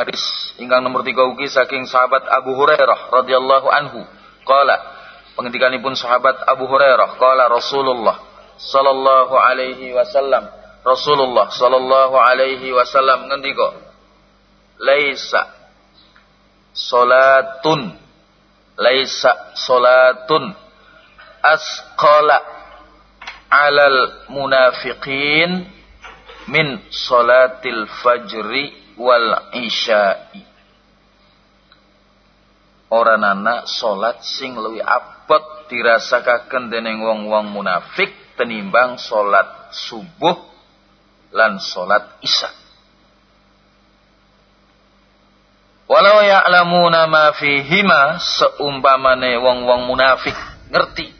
hadis ingkang nomor tiga ugi saking sahabat Abu Hurairah radhiyallahu anhu. Qala pengendikanipun sahabat Abu Hurairah. Qala Rasulullah sallallahu alaihi wasallam. Rasulullah sallallahu alaihi wasallam ngendika laisa salatun laisa salatun asqala alal munafiqin min salatil fajri wal isya'i. Ora nana salat sing luwih abot dirasakaken dening wong-wong munafik tenimbang salat subuh lan salat isya. Walau ya'lamuna ma fihima seumpamane wong-wong munafik ngerti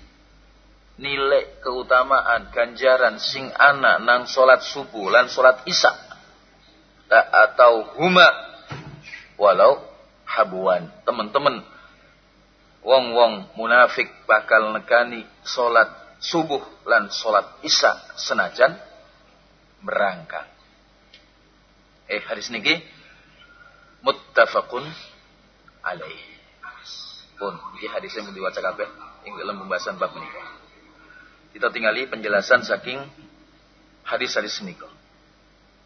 nilai keutamaan ganjaran sing ana nang salat subuh lan salat isya atau huma walau habuan teman-teman wong-wong munafik bakal negani salat subuh lan salat isya senajan berangkat. Eh hadis niki muttafaqun alaih. Pun iki hadis yang diwaca kabeh ing dalam pembahasan bab menika. Kita tinggali penjelasan saking hadis-hadis niki.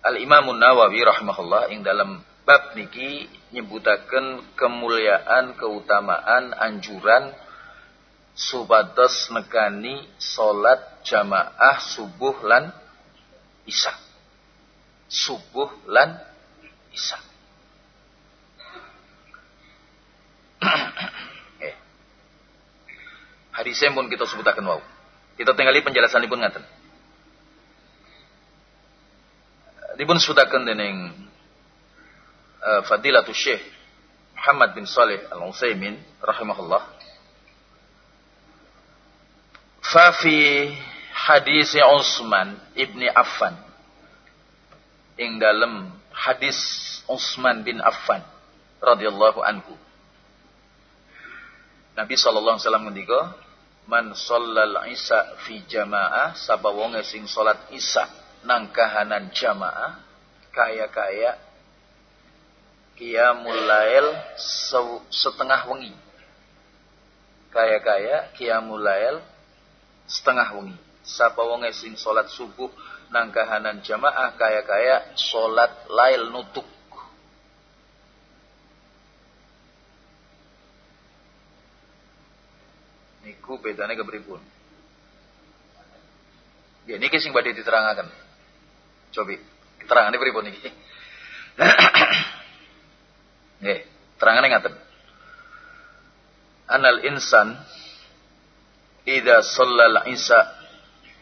Al Imam Nawawi rahimahullah ing dalam bab niki nyebutaken kemuliaan, keutamaan, anjuran supados nekani salat jamaah subuh lan isya. Subuh lan isya. eh. Hadisnya pun kita sebutakan wow. Kita tinggali penjelasan pun ngaten. Dipun sebutakan dening uh, Fadilatul Syekh Muhammad bin Saleh Al-Utsaimin rahimahullah Fafi hadis Utsman ibni Affan. Ing dalam hadis Utsman bin Affan radhiyallahu anhu. Nabi sallallahu alaihi wasallam ngendika, "Man shallal isya fi jamaah, sapa wong sing salat isya nang kahanan jamaah, kaya-kaya qiyamul lail setengah wengi. Kaya-kaya qiyamul lail setengah wengi. Sapa wonge sing salat subuh nang kahanan jamaah kaya-kaya salat lail nutuk. Niku bedane kepripun? Ya niki sing badhe diterangaken. Cobi, keterangane pripun niki? Nggih, terangane ngaten. Anal insan idza shallal isya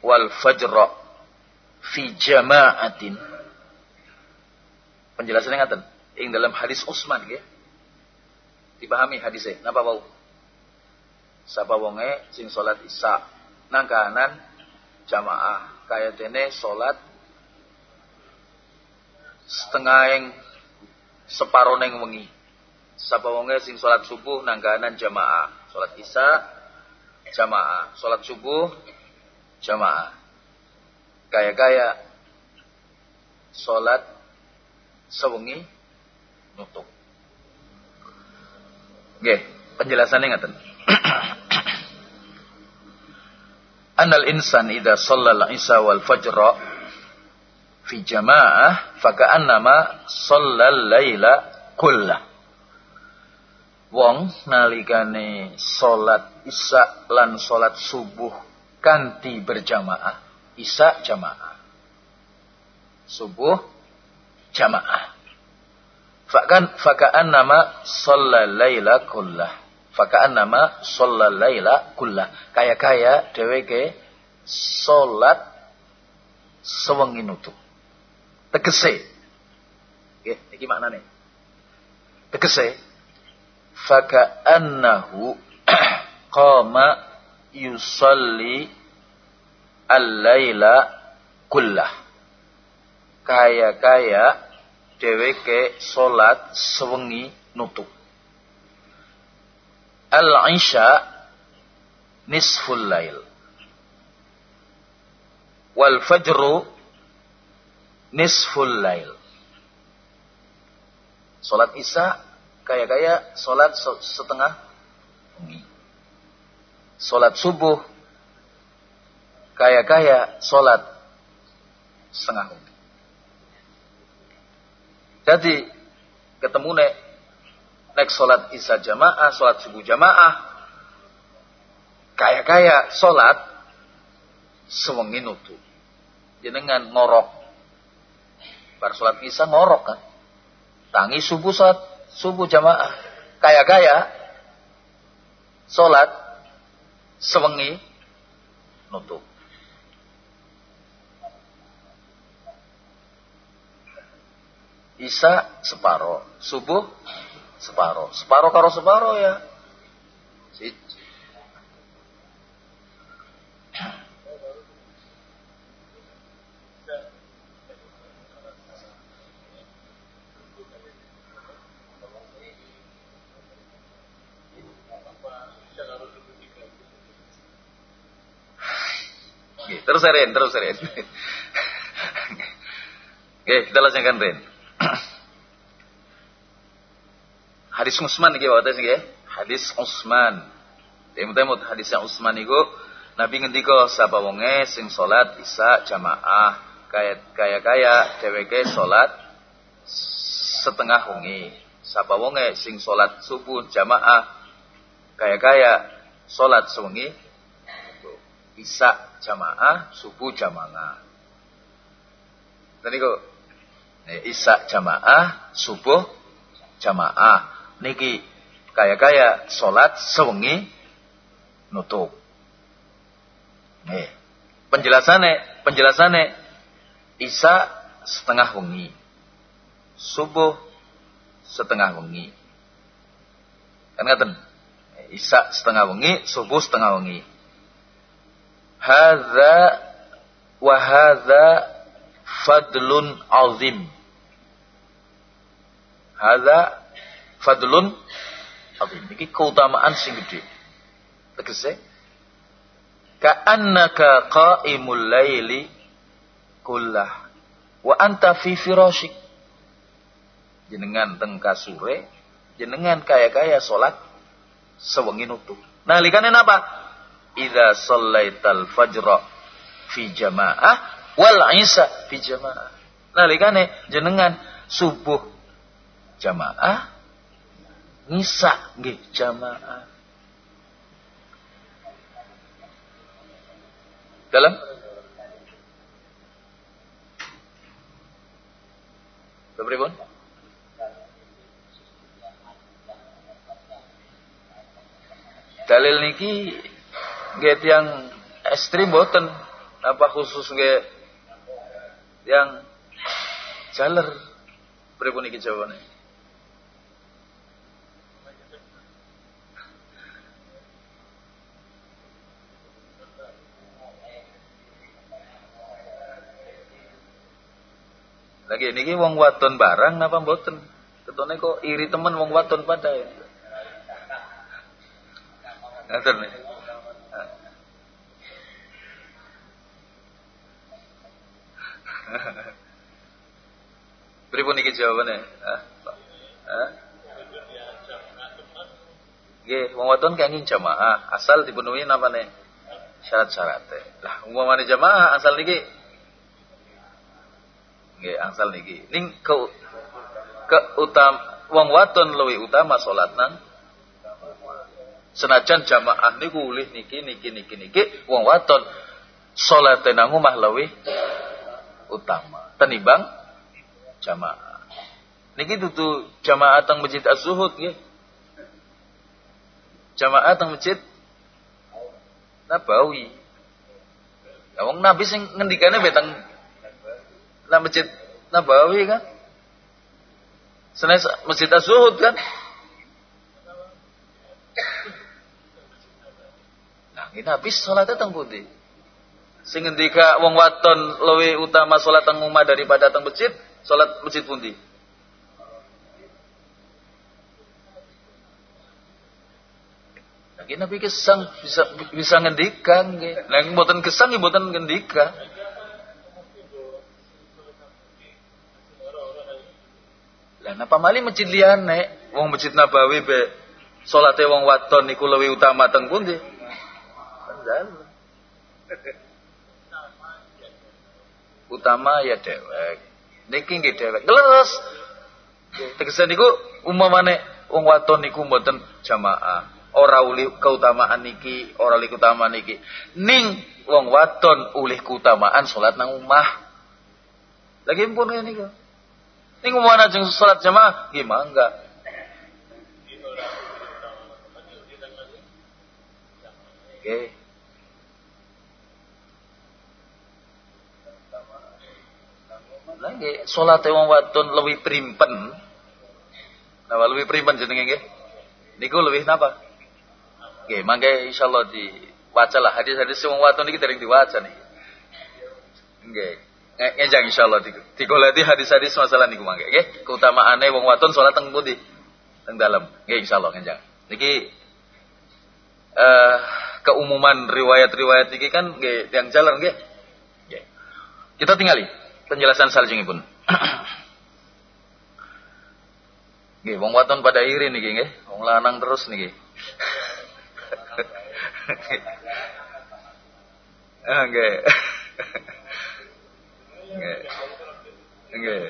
wal fajra fi jama'atin. Penjelasannya ngaten? Ing dalam hadis Utsman nggih. Dipahami hadisnya? Napa bau sapa wonge sing salat isya? Nang kanan jamaah. Kaya dene salat setengah yang separuh neng wengi sapa wonge sing salat subuh nang kanan jamaah salat isya jamaah. Sholat subuh jamaah. Kaya-kaya sholat sewengi nutup. Oke, penjelasannya ngaten. Anal insan idza shallal isya wal fajra fi jamaah faka'annama shallal laila kullah. Wong nalikane salat isya lan salat subuh kanti berjamaah. Isya jamaah. Subuh jamaah. Fakan fakaan nama shallal kullah. Fakaan nama shallal kullah. Kaya kaya dheweke salat sewengi nutup tegese. Nggih iki maknane. Tegese. Faka'annahu qama yusalli al-laila kullah. Kaya-kaya dheweke salat sewengi nutup. Al-isya nisful lail. Wal fajru nisful lail Salat Isya kayak-kayak salat setengah wengi. Salat subuh kayak-kayak salat setengah wengi. Jadi ketemu nek nek salat Isya jamaah, salat subuh jamaah kayak-kayak salat sewengi nutup. Jenengan ngorok Bar sholat isya ngorok kan. Tangi subuh sholat subuh jamaah. Kaya-kaya sholat sewengi nutup. Isa separo, subuh separo, separo karo separo ya. Terus Ren, terus Ren. Oke, kita lanjutkan Ren. Hadis Utsman iki wae nggih. Hadis Utsman. Temut-temut hadis yang Utsman iku Nabi ngendika sapa wonge sing salat Isya jamaah kaya kaya kaya dheweke salat setengah wengi. Sapa wonge sing salat subuh jamaah kaya kaya salat sewengi Isya jamaah, subuh jamaah. Tadi kok eh, Isya jamaah, subuh jamaah. Niki kaya-kaya salat sewengi nutup. Nih, penjelasannya, penjelasannya Isya setengah wengi. Subuh setengah wengi. Kan ngaten. Isya setengah wengi, subuh setengah wengi hadza wa hadza fadlun azim. Hadza fadlun azim. Iki keutamaan sing gede. Tegese ka'annaka qa'imul laili kullah wa anta fi firashik jenengan teng kasure jenengan kaya-kaya salat sewengi nutup. Nalikane napa idza sallaital fajra fi jamaah wal isya fi jamaah. Nalikane jenengan subuh jamaah ngisa nggih jamaah. Dalam Berapa Dalil niki Get yang ekstrim boten. Apa khusus nggak yang jaler? Pripun iki jawabannya? Lagi ini wong waton barang napa mboten? Ketone kok iri temen wong waton pada ya? Ngaten nih Pripun iki jawabane? Hah? Hah? Nggih, wong wadon jamaah, asal dipenuhi nih Syarat-syaratnya. Lah, umpamane jamaah asal niki nggih, asal niki. Ning ke ke utam wong wadon luwih utama salat nang senajan jamaah niku ulih niki niki niki niki wong wadon salat nang omah luwih utama tenimbang jamaah. Niki tutu jamaah teng masjid Az-Zuhud nggih. Jamaah teng masjid Nabawi. Ya wong Nabi sing ngendikane beteng nang masjid Nabawi kan. Senes masjid Az-Zuhud kan. Nah, ini habis sholatnya teng putih. Sing ngendika wong waton luwe utama salat teng omah daripada teng masjid, salat masjid pundi? Lagi Nabi kesang bisa bisa ngendikan nggih. Lah mboten kesang nggih mboten ngendika. Lah napa pamali masjid liyane, wong masjid Nabawi be salate wong wadon niku luwih utama teng pundi? Utama ya dewek. Niki nggih dewek. Leres. Tegese niku umpamane wong wadon niku mboten jamaah. Ora uli keutamaan niki, ora uli keutamaan niki. Ning wong wadon ulih keutamaan salat nang omah. Lagi pun ngene niku. Ning umpamane jeung salat jamaah enggak? Oke. Okay. Lagi salat wong wadon lebih primpen. Napa lebih primpen jenenge nggih? Niku lebih napa? Nggih, mangke insyaallah diwaca lah hadis-hadis wong wadon iki dereng diwaca nih. Nggih. Ngejang insyaallah digoleti hadis-hadis masalah niku mangke nggih. Keutamaane wong wadon salat teng pundi? Teng dalem. Nggih insyaallah ngejang. Niki eh keumuman riwayat-riwayat niki kan nggih yang jalan nggih. Kita tinggali penjelasan pun. Nggih, wong waton pada iri niki nggih, wong lanang terus niki. Ah, nggih. Nggih. Nggih.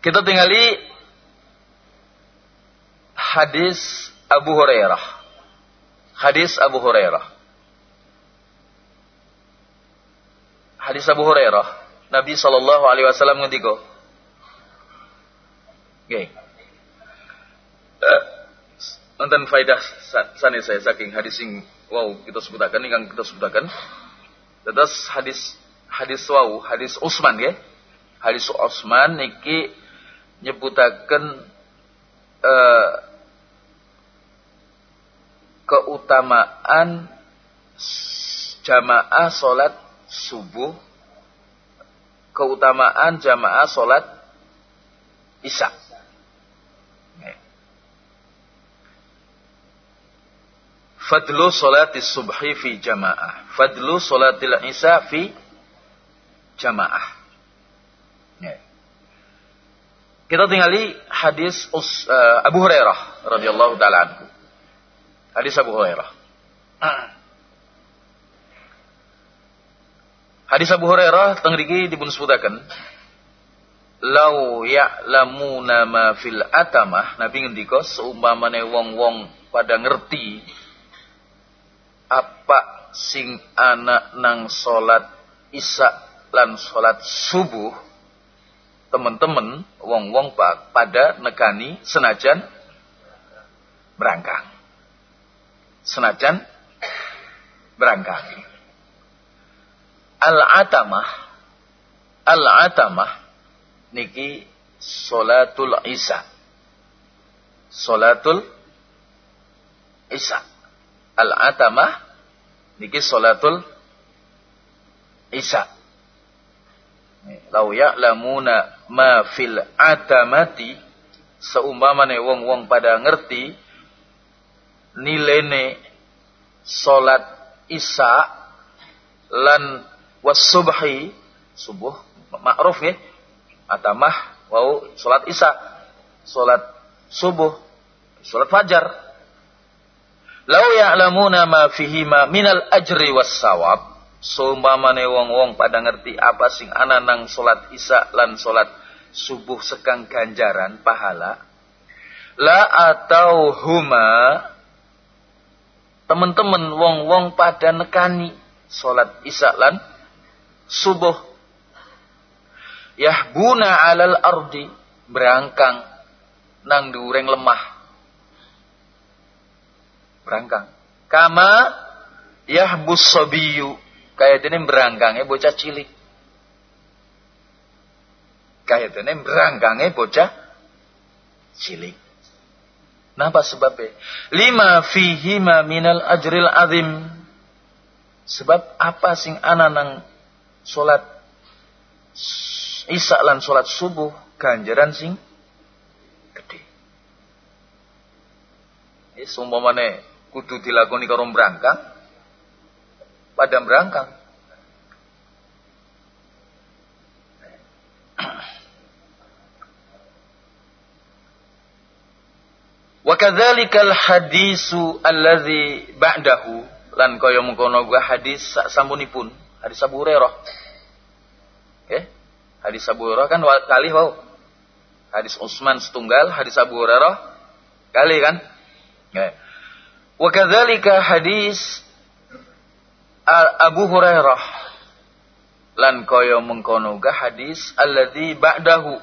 Kita tinggali hadis Abu Hurairah. Hadis Abu Hurairah. Hadis Abu Hurairah, Nabi sallallahu alaihi wasallam ngendika. Nggih. Nonton faidah sanes saya saking hadis sing wow kita sebutakan ingkang kita sebutakan. Terus hadis hadis wow hadis Utsman nggih. Hadis Utsman niki nyebutaken uh, keutamaan jamaah salat subuh keutamaan jamaah sholat isya. Fadlu sholatis subhi fi jamaah. Fadlu sholatil isya fi jamaah. Kita tinggali hadis uh, Abu Hurairah radhiyallahu taala Hadis Abu Hurairah. Hadis Abu Hurairah teng riki dipun sebutaken Lau ya'lamuna ma fil atamah Nabi ngendika seumpamane wong-wong pada ngerti apa sing anak nang salat isya lan salat subuh teman-teman wong-wong pada nekani senajan berangkang. Senajan berangkang Al-atamah Al-atamah niki salatul Isa. Salatul Isa. Al-atamah niki salatul Isa. Lau ya'lamuna ma fil atamati seumpamane wong-wong pada ngerti nilene salat Isa lan was subhi subuh ma'ruf ya. Atamah wau salat isya salat subuh salat fajar. Lau ya'lamuna ma fihi ma minal ajri was sawab Sumpamane wong-wong pada ngerti apa sing ana nang salat isya lan salat subuh sekang ganjaran pahala la atau huma teman-teman wong-wong pada nekani salat isya lan subuh. Yahbuna alal ardi berangkang nang dureng lemah. Berangkang. Kama yahbus sabiyu kayak ini berangkangnya bocah cilik. Kayak ini berangkangnya bocah cilik. Napa sebabnya? Lima fihi minal ajril azim. Sebab apa sing ana solat isak lan solat subuh ganjaran sing gede. Ya, seumpamane kudu dilakoni karo berangkang, pada berangkang. Wa kadzalikal hadisu allazi ba'dahu lan kaya mengkono gua hadis sak sampunipun hadis Abu Hurairah. Oke. Hadis Abu Hurairah kan kali wau. Hadis Utsman setunggal, hadis Abu Hurairah kali kan? Ya. Wa kadzalika hadis Abu Hurairah lan kaya mengkono ga hadis alladzi ba'dahu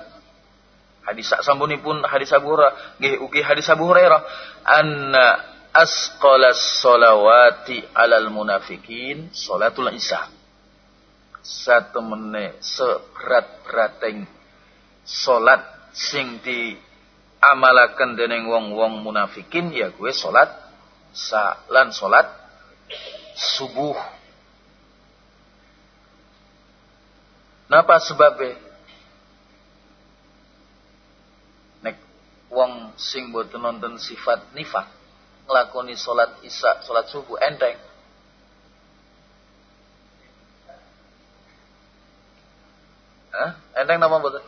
hadis sak sampunipun hadis Abu Hurairah nggih ugi hadis Abu Hurairah anna asqalas solawati alal munafikin salatul isya satemene seberat-berating salat sing di amalaken dening wong-wong munafikin ya gue salat sa lan salat subuh Napa sebabnya? Nek wong sing boten nonton sifat nifak nglakoni salat isya, salat subuh enteng. Hah? Enteng napa boten?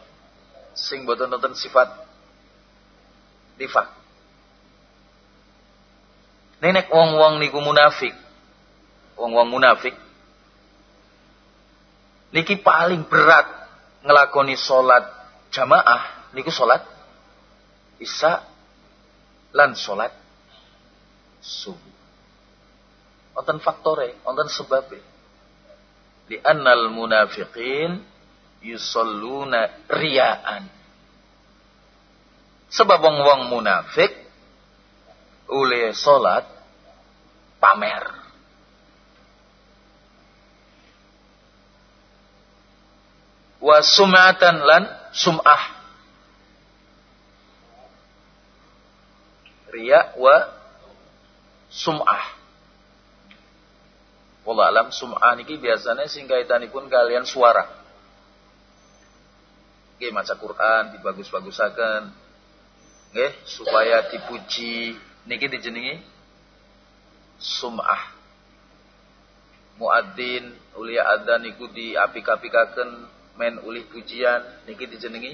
Sing boten nonton sifat nifak. Nenek wong-wong niku munafik. Wong-wong munafik niki paling berat ngelakoni sholat jamaah niku sholat isya lan sholat subuh. Wonten faktore, wonten sebabe. Di annal munafiqin yusalluna riaan. Sebab wong-wong munafik oleh salat pamer. wa sum'atan lan sum'ah riya wa sum'ah Wallah alam sum'ah niki biasanya sing kaitanipun kalian suara. Nggih maca Quran dibagus-bagusaken. Nggih supaya dipuji. Niki dijenengi? Sum'ah. Muadzin ulia adzan niku diapik-apikaken men ulih pujian. Niki dijenengi?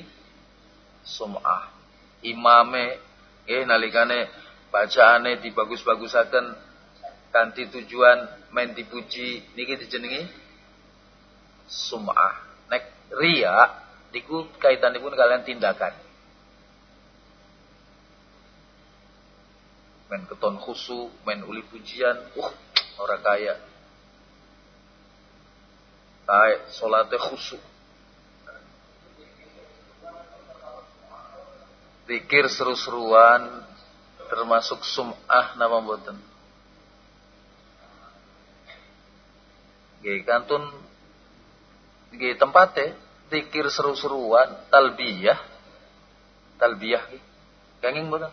Sum'ah. Imame eh nalikane bacaane dibagus-bagusaken kanthi tujuan men dipuji. Niki dijenengi? Sum'ah. Nek ria niku kaitanipun kalian tindakan. Men keton khusu men uli pujian uh orang kaya. Kaya solatnya khusyuk Pikir seru-seruan termasuk sum'ah nama mboten. Nggih kantun nggih tempate zikir seru-seruan talbiyah talbiyah. Kenging mboten.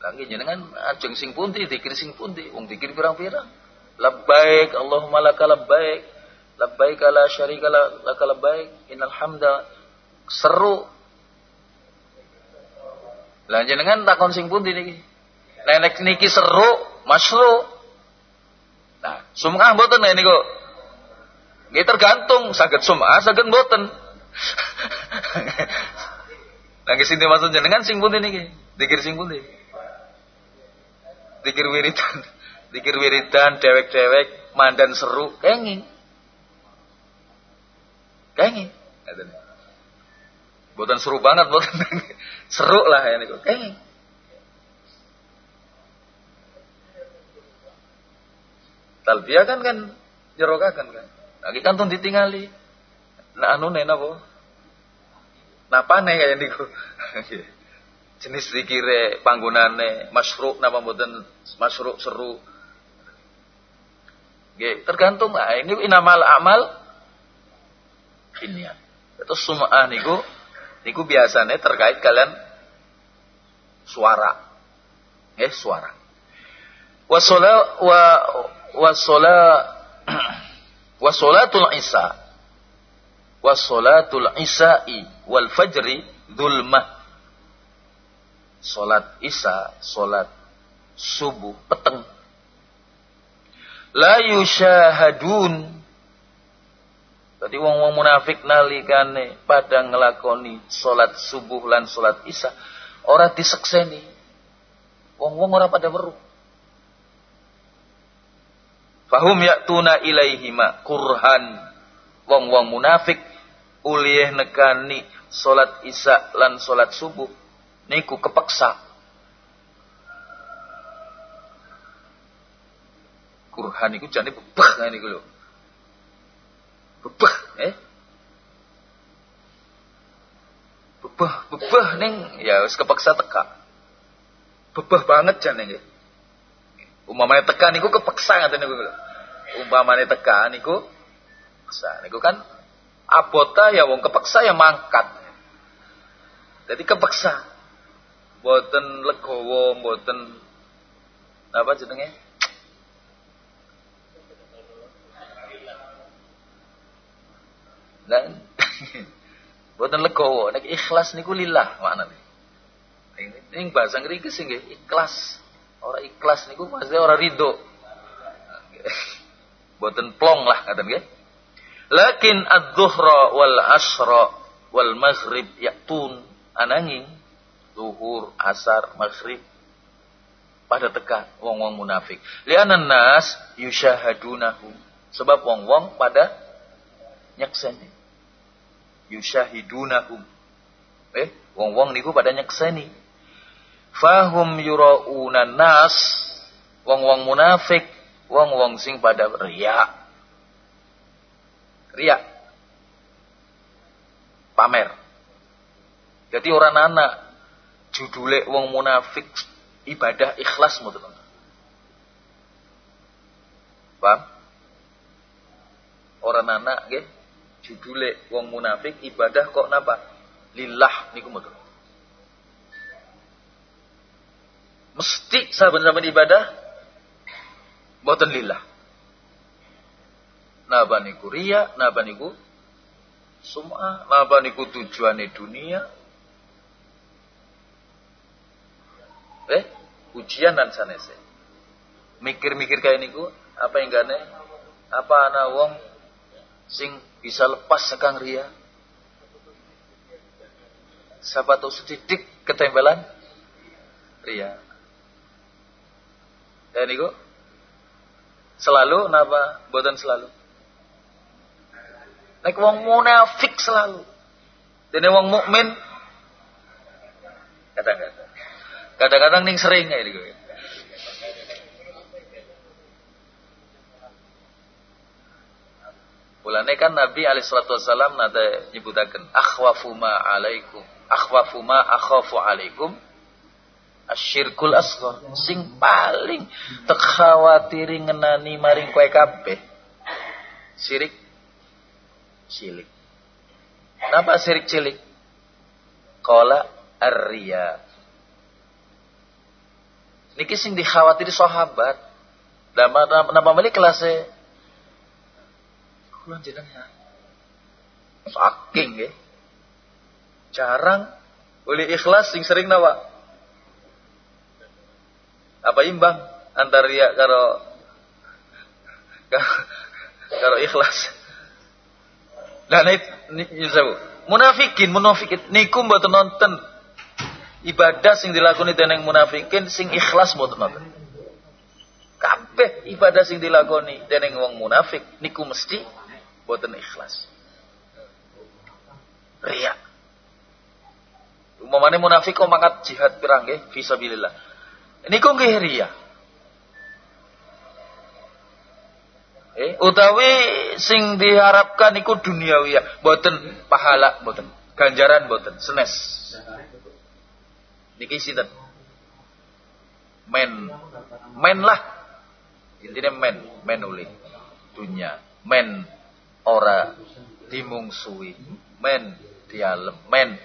Lagi jenengan ajeng sing pundi zikir sing pundi wong zikir pirang-pirang. Labbaik Allahumma lakal labbaik. Labbaik la syarika laka labbaik. Innal hamda seru lah jenengan takon sing pundi niki? Nenek niki seru, masru. Nah, sum'ah mboten niku. Nggih tergantung saged sum'ah saged mboten. Lagi sing dimaksud jenengan sing pundi niki? Dikir sing pundi? Dikir wiridan. Dikir wiridan dewek-dewek mandan seru kenging. Kenging. Buatan seru banget, buatan seru lah ya niku. Eh. Talbiyah kan kan jerokakan kan. Lagi kantong ditingali. Nah anu nih napa? Napane kaya niku. Jenis dikire panggonane masruk napa mboten masruk seru. Nggih, tergantung ah ini inamal amal ini ya. Terus semua niku Niku biasanya terkait kalian suara. Eh, suara. Wasola wa wasola wasolatul isa wasolatul isa'i wal fajri dhulmah Solat isya, solat subuh, peteng. La yushahadun Tadi wong-wong munafik nalikane pada ngelakoni salat subuh lan salat isya ora disekseni. Wong-wong ora pada weruh. Fahum yaktuna ilaihima kurhan. Wong-wong munafik ulih nekani salat isya lan salat subuh niku kepeksa. Kurhan iku jane bebah ngene iku lho. Bebah, eh? Bebah, bebah ning ya wis kepeksa teka. Bebah banget jane nggih. Umpamane teka niku kepeksa ngaten niku lho. Umpamane teka niku kepeksa. Niku kan abota ya wong kepeksa ya mangkat. Jadi kepeksa. Boten legowo, boten apa jenenge? Dan boten legowo, nek ikhlas niku lillah maknane. Ini bahasa ngriki sing ikhlas. Ora ikhlas niku maksudnya ora ridho. Boten plong lah ngaten nggih. Lakin adz-dhuhra wal asra wal maghrib yaktun ananging zuhur, asar, maghrib pada teka wong-wong munafik. Liana nas yushahadunahu. Sebab wong-wong pada nyakseni yusyahidunahum. Eh, wong-wong niku pada nyekseni. Fahum yurauna nas, wong-wong munafik, wong-wong sing pada riya. Riya. Pamer. Jadi orang anak judule wong munafik ibadah ikhlas teman Paham? Orang anak nggih judule wong munafik ibadah kok napa? Lillah niku mboten. Mesti saben-saben ibadah mboten lillah. Napa niku riya, napa niku sum'ah, napa niku tujuane dunia. Eh, ujian dan sanese. Mikir-mikir kayak niku, apa yang gane? Apa ana wong sing bisa lepas sekang ria. Siapa tahu sedidik ketempelan ria. Dan itu selalu napa buatan selalu. Nek wong munafik selalu. Dan wong mukmin kadang-kadang. Kadang-kadang ning sering kayak gitu. Mulane kan Nabi alaihi salatu wasallam nate nyebutaken akhwafu ma alaikum akhwafu ma akhafu alaikum asyirkul asghar. Sing paling tek khawatiri ngenani maring kowe kabeh. Sirik cilik. Napa sirik cilik? Kola arya Niki sing dikhawatiri sahabat. Nama nama meli kelasnya. Kula jenengan saking nggih. Jarang oleh ikhlas sing sering nawa apa imbang antara ria karo karo ikhlas Nah, ini munafikin, munafikin niku mboten nonton ibadah sing dilakoni dening munafikin sing ikhlas mboten nonton. Kabeh ibadah sing dilakoni dening wong munafik niku mesti boten ikhlas. Ria. Umumane munafik kok mangkat jihad pirang nggih fisabilillah. Niku nggih ria. Eh, utawi sing diharapkan iku duniawi ya, boten pahala boten, ganjaran boten, senes. Niki sinten? Men. Men lah. Intinya men, men uli. Dunia, men ora dimungsui men dialem men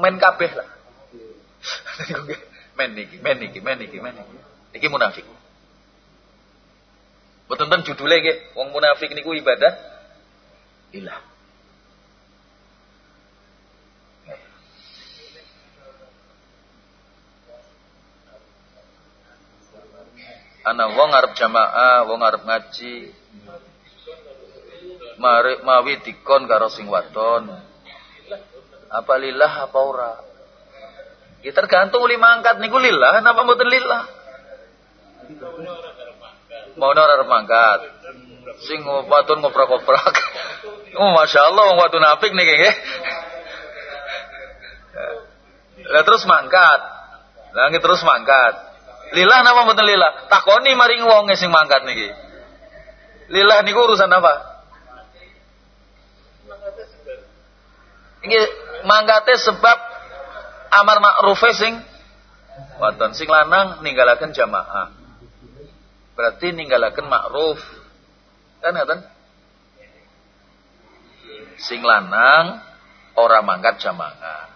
men kabeh lah men niki men niki men niki men niki niki munafik. Betul ten judulnya nggih wong munafik niku ibadah ilah. Ana wong arep jamaah, wong arep ngaji, mawi dikon karo sing wadon. Apa lillah apa ora Ya tergantung uli mangkat niku lillah napa mboten lillah. Mau ora mangkat. Sing watun ngoprak-oprak. Oh Masya Allah wong watun apik niki nggih. Lah terus mangkat. Lah terus mangkat. Lillah napa mboten lillah? Takoni maring wong sing mangkat niki. Lillah niku urusan apa? Ini mangkate sebab amar ma'rufe sing wadon sing lanang ninggalaken jamaah. Berarti ninggalaken ma'ruf. Kan ngaten? Sing lanang ora mangkat jamaah.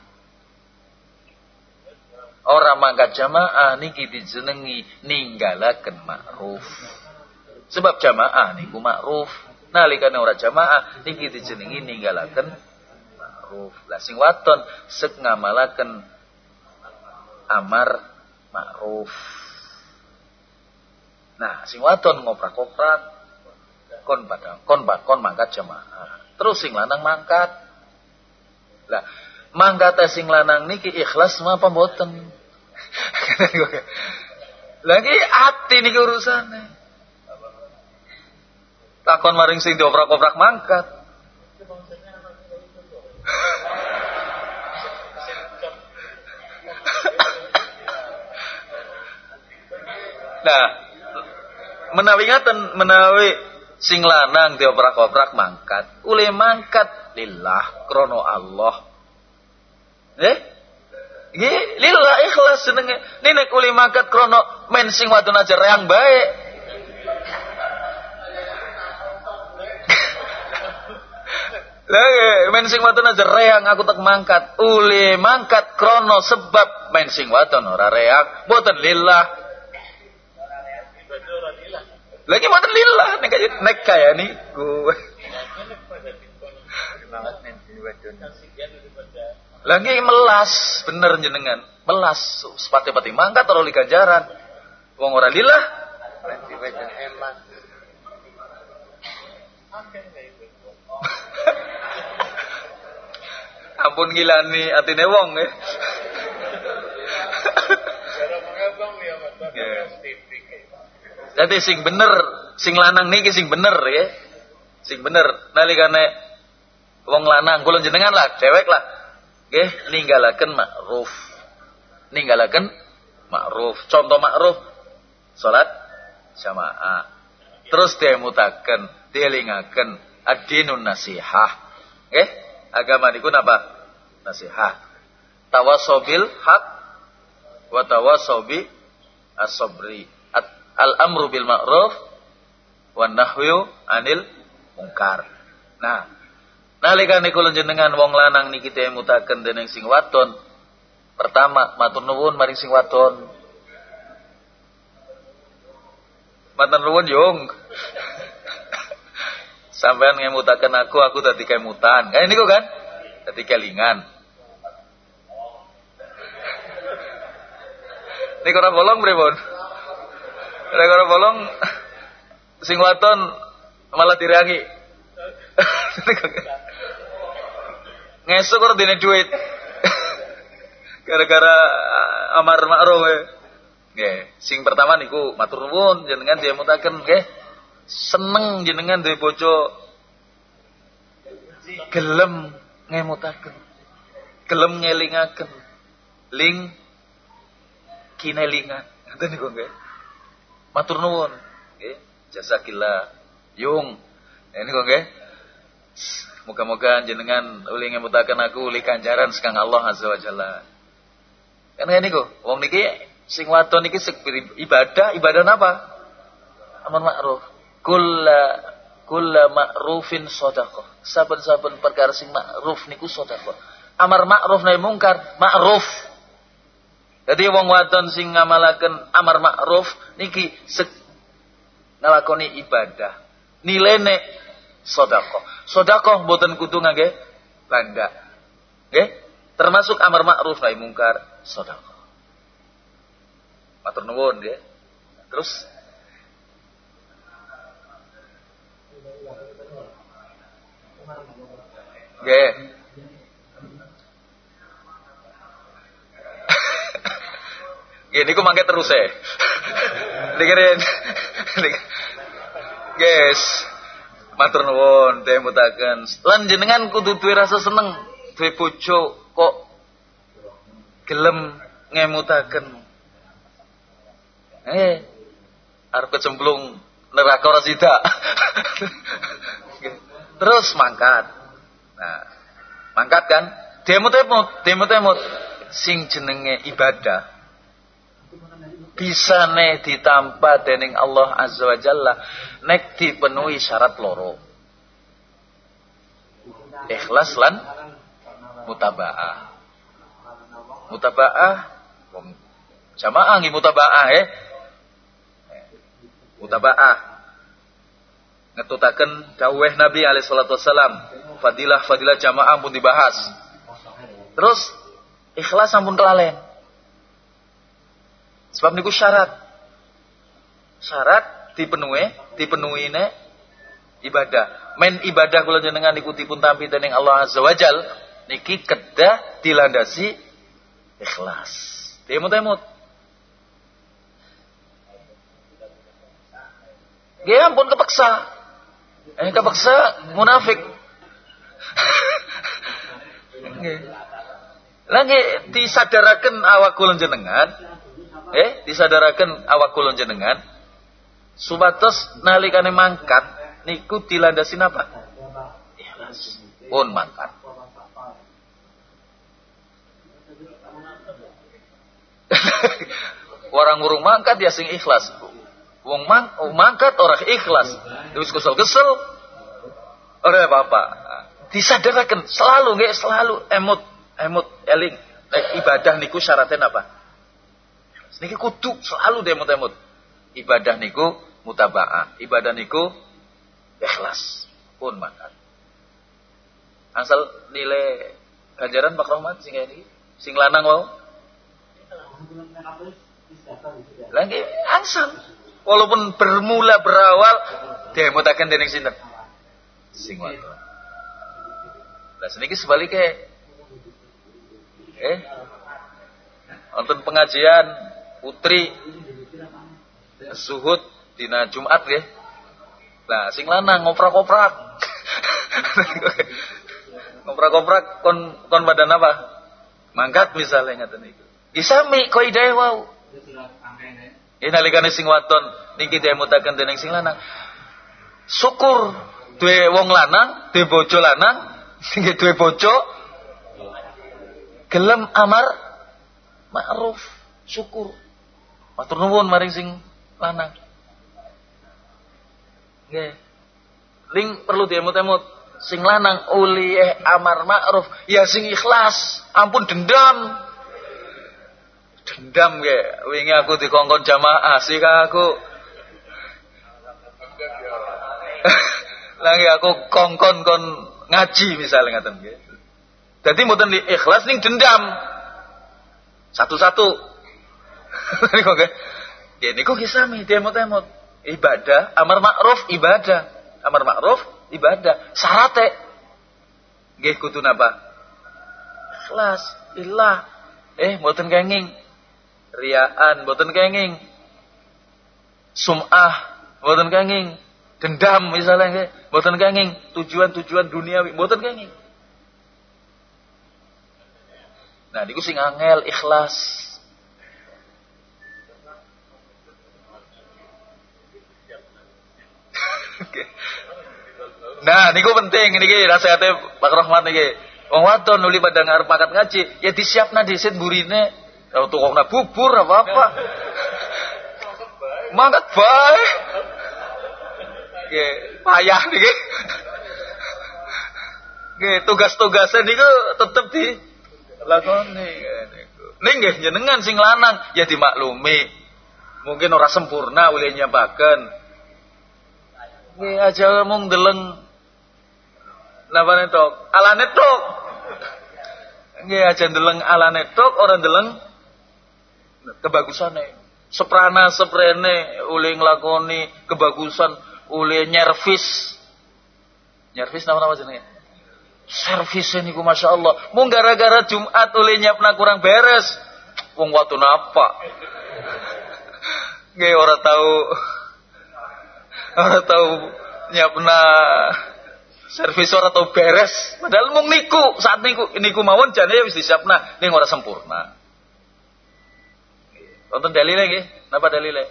Ora mangkat jamaah niki dijenengi ninggalaken ma'ruf. Sebab jamaah niku ma'ruf. Nalikane ora jamaah niki dijenengi ninggalaken ma'ruf. Lah sing waton sek ngamalaken amar ma'ruf. Nah, sing wadon ngoprak-oprak kon pada kon kon mangkat jamaah. Terus sing lanang mangkat. Lah, mangkat sing lanang niki ikhlas apa mboten? Lagi ati niki urusane. Takon maring sing dioprak-oprak mangkat. Nah, menawi ngaten menawi sing lanang dioprak-oprak mangkat, ule mangkat lillah krono Allah. Eh? Nggih, lillah ikhlas senenge. Nek uli mangkat krono men sing wadon aja reang baik. Lah men sing wadon aja reang aku tak mangkat. Uli mangkat krono sebab men sing wadon ora reang, boten lillah. Lagi boten lillah nek kaya nek kaya. Lagi melas bener jenengan. Melas sepati-pati mangkat ora ganjaran. Wong ora lillah. Ampun ngilani atine wong ya. Jadi sing bener, sing lanang niki sing bener ya. Sing bener nalikane wong lanang kula jenengan lah, cewek lah. Nggih, ninggalaken ma'ruf. Ninggalaken ma'ruf. Contoh ma'ruf salat jamaah. Terus demutaken, dielingaken ad-dinun nasihah. Nggih, agama niku napa? Nasihat. Tawasobil hak wa tawasobi asobri. Al-amru bil ma'ruf wa nahyu anil mungkar. Nah, nalikane kula jenengan wong lanang niki mutaken dening sing wadon. Pertama, matur nuwun maring sing wadon. Matur nuwun yung. Sampean ngemutaken aku, aku dadi kemutan. Kayak niku kan? Dadi kelingan. Niku ora bolong pripun? Ora bolong sing waton malah dirangi. Ngesuk ora dene duit. Gara-gara amar ma'ruf nggih. Sing pertama niku matur nuwun jenengan diemutaken nggih. Seneng jenengan duwe bojo gelem ngemutaken. Gelem ngelingaken. Ling kinelingan. Ngoten niku nggih. Matur nuwun. Nggih, jasakillah. Yung. Ini kok nggih. Muga-muga jenengan uli ngemutaken aku uli kanjaran sekang Allah Azza wa Jalla. Kan ngene niku, wong niki sing wadon niki ibadah, ibadah apa? Amar ma'ruf. Kulla kulla ma'rufin sadaqah. Saben-saben perkara sing ma'ruf niku sedekah. Amar ma'ruf nahi mungkar, ma'ruf. Jadi wong wadon sing ngamalaken amar ma'ruf niki sek ngelakoni ibadah. Nilene sedekah. Sedekah mboten kudu ngangge banda. Nggih? Termasuk amar ma'ruf nahi mungkar sedekah. Matur nuwun nggih. Terus Nggih. Ini ku mangke terus ya. Dengerin. Guys, matur nuwun temutaken. Lan jenengan kudu duwe rasa seneng, duwe bojo kok gelem ngemutaken. Eh, arep kecemplung neraka ora. Terus mangkat. Nah, mangkat kan? Demut-demut, demut-demut sing jenenge ibadah bisa ne ditampa dening Allah Azza wa Jalla nek dipenuhi syarat loro. Ikhlas lan mutabaah. Mutabaah jamaah nggih mutabaah eh. Mutabaah. Ngetutaken dawuh Nabi alaihi salatu wasalam fadilah fadilah jamaah pun dibahas. Terus ikhlas sampun kelalen Sebab niku syarat. Syarat dipenuhi, dipenuhi ne ibadah. Men ibadah kula jenengan ikuti pun tampi dening Allah Azza wa Jal, niki kedah dilandasi ikhlas. Temut-temut. Ya ampun kepeksa. Eh kepeksa munafik. Lagi disadarakan awak kula jenengan eh disadarakan awak kulon jenengan subatos nalikane mangkat niku dilandasin apa ikhlas pun mangkat. Orang urung mangkat ya sing ikhlas wong mang mangkat orang ikhlas. Terus kesel-kesel. Ora apa-apa disadarakan selalu nggak selalu emut emut eling. Ibadah niku syaratnya apa Niki kudu selalu demut-demut. Ibadah niku mutaba'ah. Ibadah niku ikhlas. Pun makan. Asal nilai ganjaran Pak Rahmat sing ini sing lanang wau. Lagi ansal. Walaupun bermula berawal demutaken dening sinten? Sing wadon. Lah seniki sebaliknya eh nonton pengajian putri suhud dina Jumat ya. Nah, sing lanang ngoprak-koprak. ngoprak-koprak kon kon badan apa? Mangkat misalnya ngaten niku. Isami kaidah wau. Ini nalikane sing waton niki diemutaken dening sing lanang. Syukur duwe wong lanang, duwe bojo lanang, sing duwe bojo gelem amar ma'ruf, syukur. Matur nuwun maring sing lanang. Nggih. Ling perlu diemut-emut. Sing lanang uli eh amar ma'ruf, ya sing ikhlas, ampun dendam. Dendam ge, wingi aku dikongkon jamaah sih aku. Lagi aku kongkon kon ngaji misalnya ngaten nggih. Dadi mboten ikhlas ning dendam. Satu-satu Ya niku kisami demot-demot. Ibadah, amar ma'ruf ibadah. Amar ma'ruf ibadah. Syarate nggih kudu napa? Ikhlas, ilah. Eh, mboten kenging. Riaan, mboten kenging. Sum'ah, mboten kenging. Dendam misalnya nggih, mboten kenging. Tujuan-tujuan duniawi, mboten kenging. Nah, niku sing angel ikhlas. Nah, niku penting niki nasihate Pak Rahmat niki. Wong wadon nuli pada ngarep makan ngaji, ya disiapna dhisit burine. Kalau tukangna bubur apa-apa. Mangkat bae. Oke, payah niki. Oke, tugas-tugasnya niku tetep di lakoni Ning nggih jenengan sing lanang ya dimaklumi. Mungkin ora sempurna ulih nyampaken. Nggih aja mung deleng Napa netok? Ala netok. Nggih aja ndeleng ala netok ora ndeleng kebagusane. Seprana seprene uli nglakoni kebagusan uli nyervis. Nyervis nama nama jenenge? Servisnya niku Masya Allah. Mung gara-gara Jumat uli nyapna kurang beres. Wong waktu napa? Nggih ora tahu ora tahu nyapna servis ora tahu beres. Padahal mung niku saat niku niku mawon jane wis disiapna ning ora sempurna. Wonten dalile nggih? Napa dalile?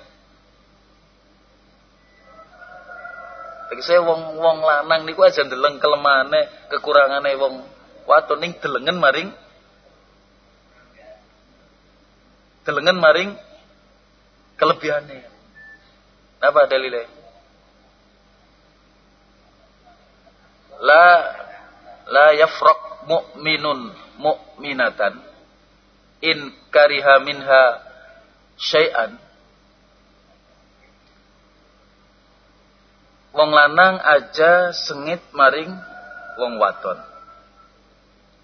Tegese wong-wong lanang niku aja ndeleng kelemahane, kekurangane wong wadon ning delengen maring delengen maring kelebihane. Napa dalile? La la yafraq mu'minun mu'minatan in kariha minha syai'an. Wong lanang aja sengit maring wong wadon.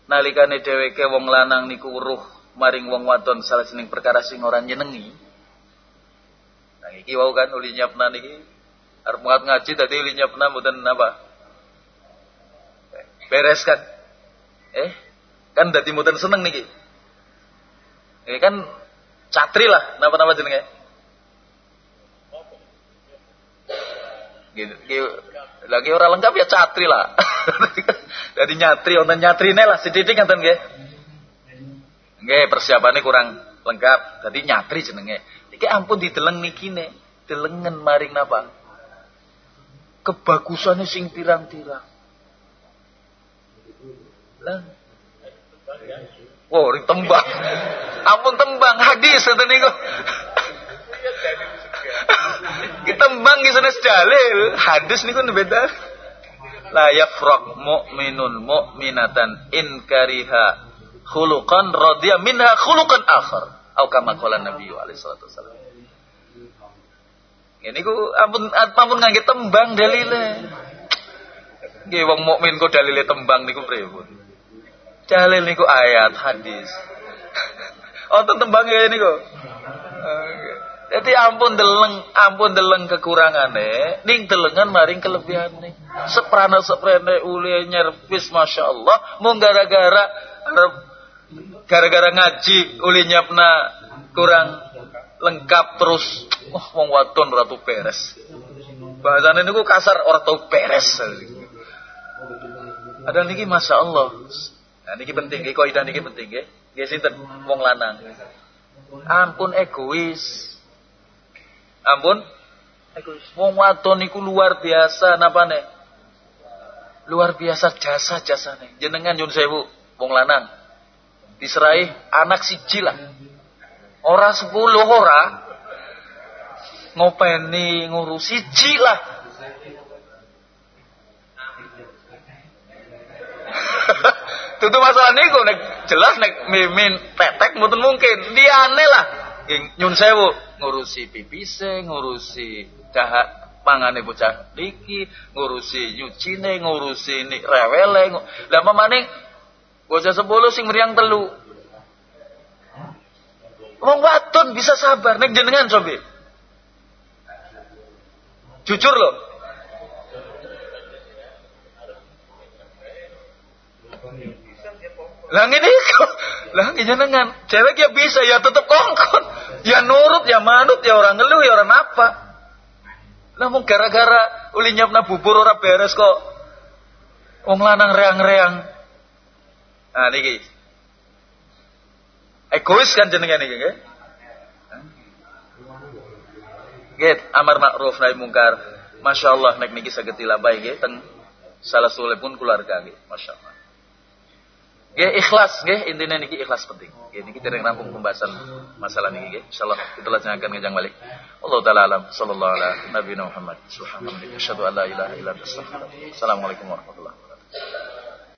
Nalikane dheweke wong lanang niku weruh maring wong wadon salah sining perkara sing ora nyenengi. Nah iki wau kan uli nyapna niki? Arep ngaji tadi uli nyapna mboten apa beres kan eh kan dadi mboten seneng niki. Ini kan catri lah napa-napa jenenge. Gitu, lagi orang lengkap ya catri lah. Jadi nyatri nyatri nyatrine lah sedikit ngeten nggih. Nggih persiapannya kurang lengkap. Jadi nyatri jenenge. Iki ampun dideleng ne delengen maring napa? Kebagusannya sing tirang-tirang lah. Oh, tembang. Ampun tembang hadis ngoten niku. Kitembang ki sanes dalil, hadis niku beda. La yafraq mu'minun mu'minatan in kariha khuluqan radiya minha khuluqan akhar. Au kama qala Nabi alaihi salatu wasallam. Ini ku ampun ampun ngangge tembang dalile. Nggih wong mukmin kok dalile tembang niku pripun? Dalil niku ayat hadis. Wonten tembangnya niku. Jadi ampun deleng, ampun deleng kekurangane, ning delengan maring kelebihane. Seprana seprene uli nyervis masya Allah, mau gara-gara gara-gara ngaji uli nyapna kurang lengkap terus, wah wong wadon ratu beres. Bahasane niku kasar orang tau beres. Ada niki masya Allah, Nah niki penting nggih kaidah niki penting nggih. Nggih sinten wong lanang. Ampun egois. Ampun egois. Wong wadon niku luar biasa napane? Luar biasa jasa-jasane. Jenengan nyun sewu wong lanang. Diserai anak siji lah. Ora sepuluh ora. Ngopeni ngurus siji lah. Tutu masalah niku nek jelas nek mimin tetek mboten mungkin. Aneh lah. Nyun sewu ngurusi pipise, ngurusi dahak pangane bocah niki, ngurusi nyucine, ngurusi ni rewele. Lah mamane bocah sepuluh sing meriang telu. Wong wadon bisa sabar nek jenengan coba. Jujur loh, Lah kok, lah jenengan, cewek ya bisa ya tetep kongkon, ya nurut ya manut ya orang ngeluh ya orang apa. Namun gara-gara uli nyapna bubur ora beres kok. Wong lanang reang-reang. Nah niki. Egois kan jenengan niki nggih. Nggih, amar makruf nahi mungkar. Masya Allah nek niki saged dilampahi nggih teng salah sule pun keluarga nggih. Masya Allah. Ya ikhlas nggih intine niki ikhlas penting. Nggih niki dereng rampung pembahasan masalah niki nggih. Insyaallah kita lajengaken ngejang balik. Allah taala alam sallallahu ala nabiyina Muhammad. Subhanallah. Asyhadu an la ilaha illa Assalamualaikum warahmatullahi wabarakatuh.